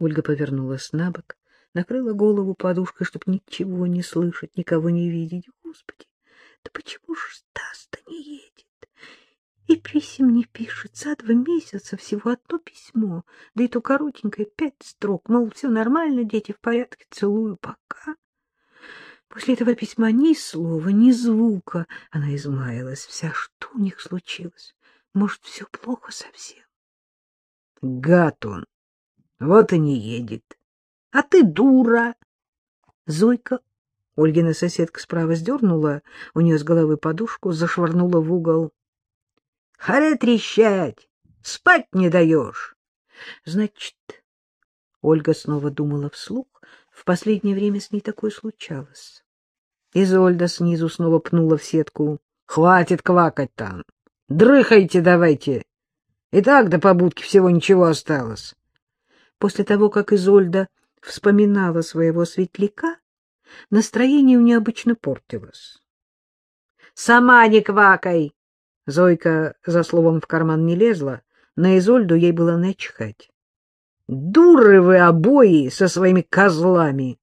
Ольга повернулась на бок, накрыла голову подушкой, чтобы ничего не слышать, никого не видеть. Господи, да почему же Стас-то не едет? И писем не пишет. За два месяца всего одно письмо, да и то коротенькое, пять строк. Мол, все нормально, дети в порядке, целую, пока. После этого письма ни слова, ни звука. Она измаялась вся. Что у них случилось? Может, все плохо совсем? Гад он. Вот и не едет. А ты дура. Зойка, Ольгина соседка справа сдернула у нее с головы подушку, зашвырнула в угол. — Харе трещать! Спать не даешь! Значит, Ольга снова думала вслух. В последнее время с ней такое случалось. Изольда снизу снова пнула в сетку. — Хватит квакать там! Дрыхайте давайте! И так до побудки всего ничего осталось. После того, как Изольда вспоминала своего светляка, настроение у нее обычно портилось. — Сама не квакай! Зойка за словом в карман не лезла, на Изольду ей было начхать. — Дуры вы обои со своими козлами!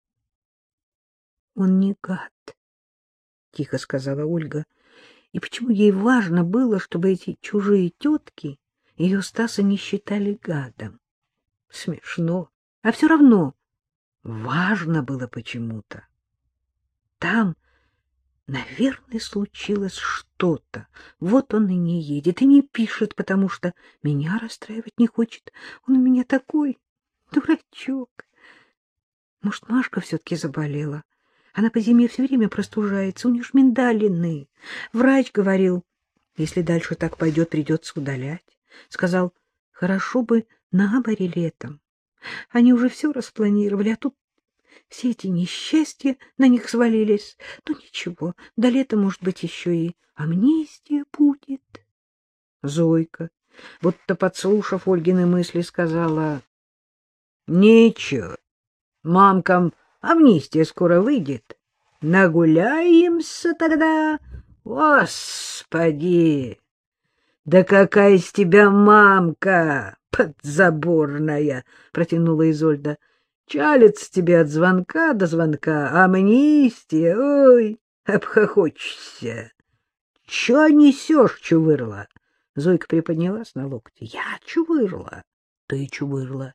— Он не гад, — тихо сказала Ольга. И почему ей важно было, чтобы эти чужие тетки ее Стаса не считали гадом? Смешно. А все равно важно было почему-то. Там, наверное, случилось что-то. Вот он и не едет, и не пишет, потому что меня расстраивать не хочет. Он у меня такой дурачок. Может, Машка все-таки заболела? Она по зиме все время простужается, у нее ж миндалины. Врач говорил, если дальше так пойдет, придется удалять. Сказал, хорошо бы на Аборе летом. Они уже все распланировали, а тут все эти несчастья на них свалились. Ну ничего, до лета, может быть, еще и амнистия будет. Зойка, будто подслушав Ольгины мысли, сказала, — Ничего, мамкам амнистия скоро выйдет. Нагуляемся тогда. Господи! Да какая из тебя мамка! подзаборная, — протянула Изольда. — Чалится тебе от звонка до звонка, амнистия, ой, обхохочешься. — Чё несешь, чувырла? Зойка приподнялась на локте. — Я чувырла. — Ты чувырла.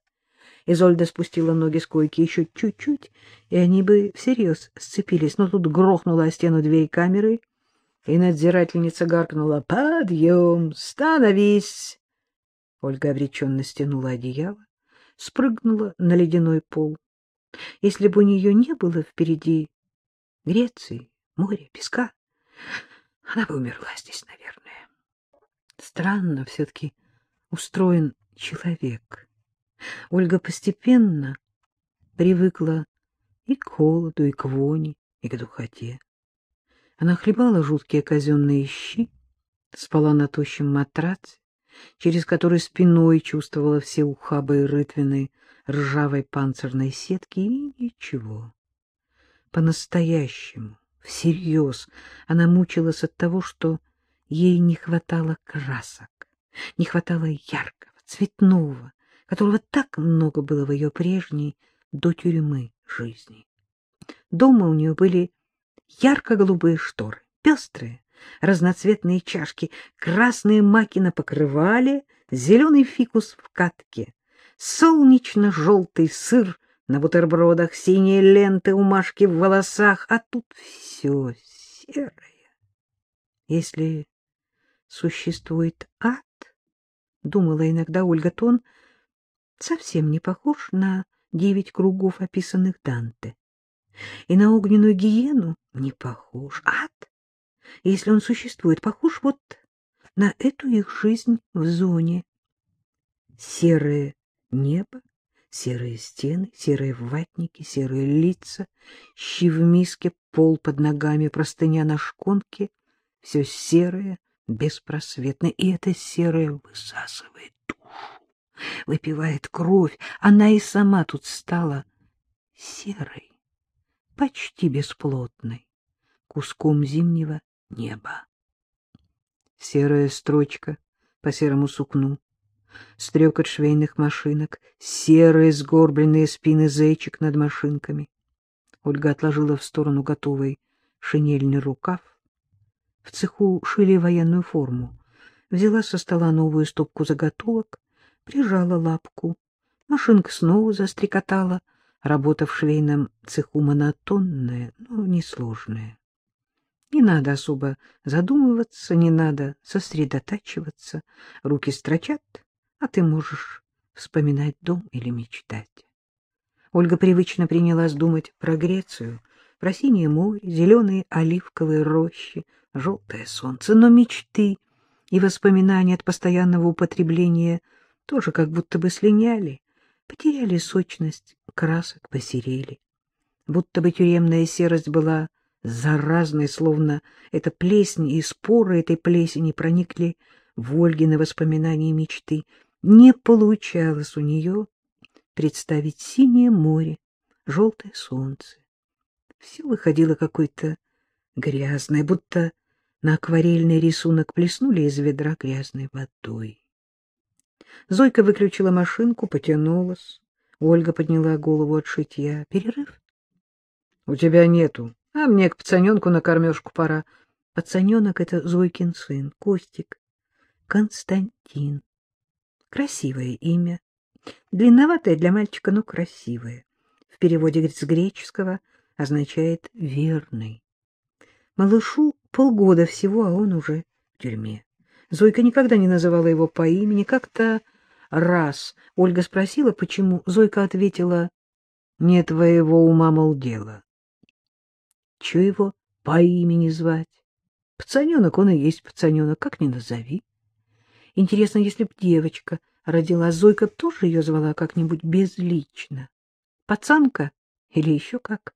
Изольда спустила ноги с койки еще чуть-чуть, и они бы всерьез сцепились, но тут грохнула о стену дверь камеры, и надзирательница гаркнула «Подъем! Становись!» Ольга обреченно стянула одеяло, спрыгнула на ледяной пол. Если бы у нее не было впереди Греции, моря, песка, она бы умерла здесь, наверное. Странно все-таки устроен человек. Ольга постепенно привыкла и к холоду, и к вони, и к духоте. Она хлебала жуткие казенные щи, спала на тощем матраце, через который спиной чувствовала все ухабы и рытвины ржавой панцирной сетки, и ничего. По-настоящему, всерьез, она мучилась от того, что ей не хватало красок, не хватало яркого, цветного, которого так много было в ее прежней до тюрьмы жизни. Дома у нее были ярко-голубые шторы, пестрые, разноцветные чашки, красные маки на покрывале, зеленый фикус в катке, солнечно-желтый сыр на бутербродах, синие ленты у Машки в волосах, а тут все серое. Если существует ад, думала иногда Ольга Тон, совсем не похож на девять кругов, описанных Данте. И на огненную гиену не похож. Ад если он существует, похож вот на эту их жизнь в зоне. Серое небо, серые стены, серые ватники, серые лица, щи в миске, пол под ногами, простыня на шконке — все серое, беспросветное, и это серое высасывает душу, выпивает кровь. Она и сама тут стала серой, почти бесплотной, куском зимнего небо. Серая строчка по серому сукну, стрекот швейных машинок, серые сгорбленные спины зайчик над машинками. Ольга отложила в сторону готовый шинельный рукав. В цеху шили военную форму. Взяла со стола новую стопку заготовок, прижала лапку. Машинка снова застрекотала. Работа в швейном цеху монотонная, но несложная. Не надо особо задумываться, не надо сосредотачиваться. Руки строчат, а ты можешь вспоминать дом или мечтать. Ольга привычно принялась думать про Грецию, про синее море, зеленые оливковые рощи, желтое солнце. Но мечты и воспоминания от постоянного употребления тоже как будто бы слиняли, потеряли сочность, красок посерели. Будто бы тюремная серость была заразной, словно эта плесень и споры этой плесени проникли в Ольгины воспоминания и мечты. Не получалось у нее представить синее море, желтое солнце. Все выходило какое-то грязное, будто на акварельный рисунок плеснули из ведра грязной водой. Зойка выключила машинку, потянулась. Ольга подняла голову от шитья. «Перерыв?» «У тебя нету, а мне к пацаненку на кормежку пора». Пацаненок — это Зойкин сын, Костик. Константин. Красивое имя. Длинноватое для мальчика, но красивое. В переводе с греческого означает «верный». Малышу полгода всего, а он уже в тюрьме. Зойка никогда не называла его по имени. Как-то раз Ольга спросила, почему. Зойка ответила, «Не твоего ума, мол, дело». Чего его по имени звать? Пацаненок он и есть пацаненок, как ни назови. Интересно, если б девочка родила, Зойка тоже ее звала как-нибудь безлично. Пацанка или еще как?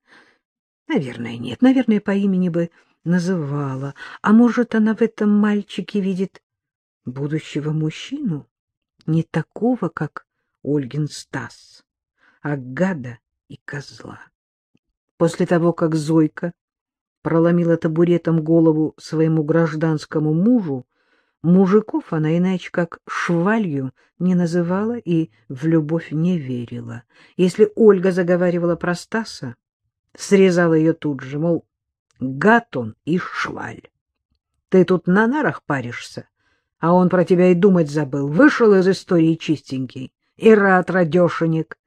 Наверное, нет. Наверное, по имени бы называла. А может, она в этом мальчике видит будущего мужчину? Не такого, как Ольгин Стас, а гада и козла. После того, как Зойка проломила табуретом голову своему гражданскому мужу, Мужиков она иначе как швалью не называла и в любовь не верила. Если Ольга заговаривала про Стаса, срезала ее тут же, мол, гад он и шваль. Ты тут на нарах паришься, а он про тебя и думать забыл. Вышел из истории чистенький и рад радешенек.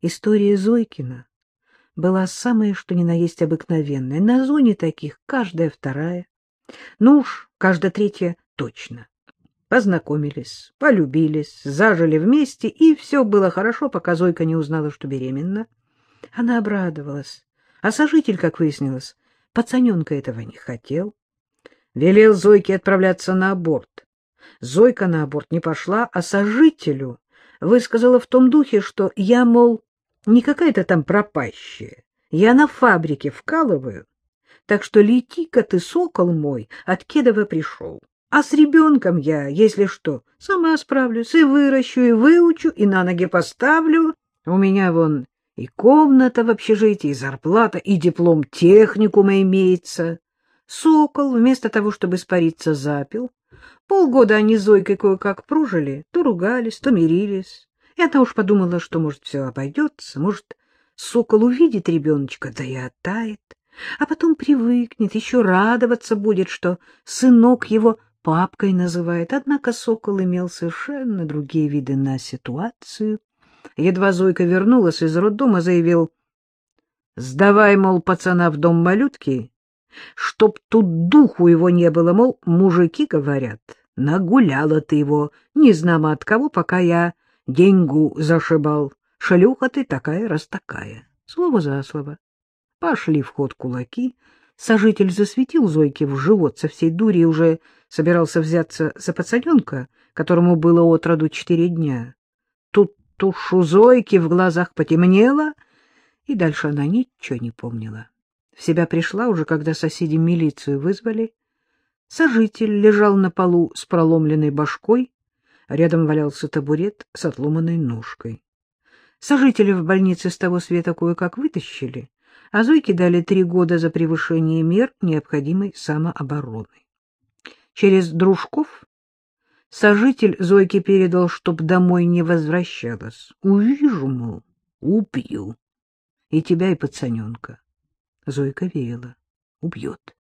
История Зойкина была самая, что ни на есть обыкновенная. На зоне таких каждая вторая. Ну уж, каждая третья точно. Познакомились, полюбились, зажили вместе, и все было хорошо, пока Зойка не узнала, что беременна. Она обрадовалась. А сожитель, как выяснилось, пацаненка этого не хотел. Велел Зойке отправляться на аборт. Зойка на аборт не пошла, а сожителю высказала в том духе, что я, мол, не какая-то там пропащая, я на фабрике вкалываю, так что лети-ка ты, сокол мой, от Кедова пришел. А с ребенком я, если что, сама справлюсь, и выращу, и выучу, и на ноги поставлю. У меня вон и комната в общежитии, и зарплата, и диплом техникума имеется. Сокол, вместо того, чтобы испариться, запил. Полгода они с Зойкой кое-как прожили, то ругались, то мирились. Она уж подумала, что, может, все обойдется, может, Сокол увидит ребеночка, да и оттает, а потом привыкнет, еще радоваться будет, что сынок его папкой называет. Однако Сокол имел совершенно другие виды на ситуацию. Едва Зойка вернулась из роддома, заявил, «Сдавай, мол, пацана в дом малютки, чтоб тут духу его не было, мол, мужики говорят, нагуляла ты его, не знамо от кого, пока я деньгу зашибал. Шлюха ты такая, раз такая». Слово за слово. Пошли в ход кулаки, Сожитель засветил Зойке в живот со всей дури и уже собирался взяться за пацаненка, которому было от роду четыре дня. Тут уж у Зойки в глазах потемнело, и дальше она ничего не помнила. В себя пришла уже, когда соседи милицию вызвали. Сожитель лежал на полу с проломленной башкой, рядом валялся табурет с отломанной ножкой. Сожители в больнице с того света кое-как вытащили, а Зойке дали три года за превышение мер необходимой самообороны. Через дружков Сожитель Зойке передал, чтоб домой не возвращалась. Увижу, мол, убью. И тебя, и пацаненка. Зойка верила. Убьет.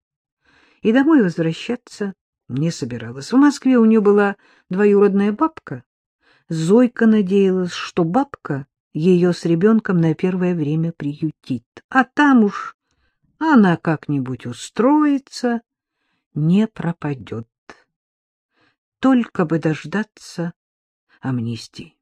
И домой возвращаться не собиралась. В Москве у нее была двоюродная бабка. Зойка надеялась, что бабка ее с ребенком на первое время приютит. А там уж она как-нибудь устроится, не пропадет. Только бы дождаться амнистии.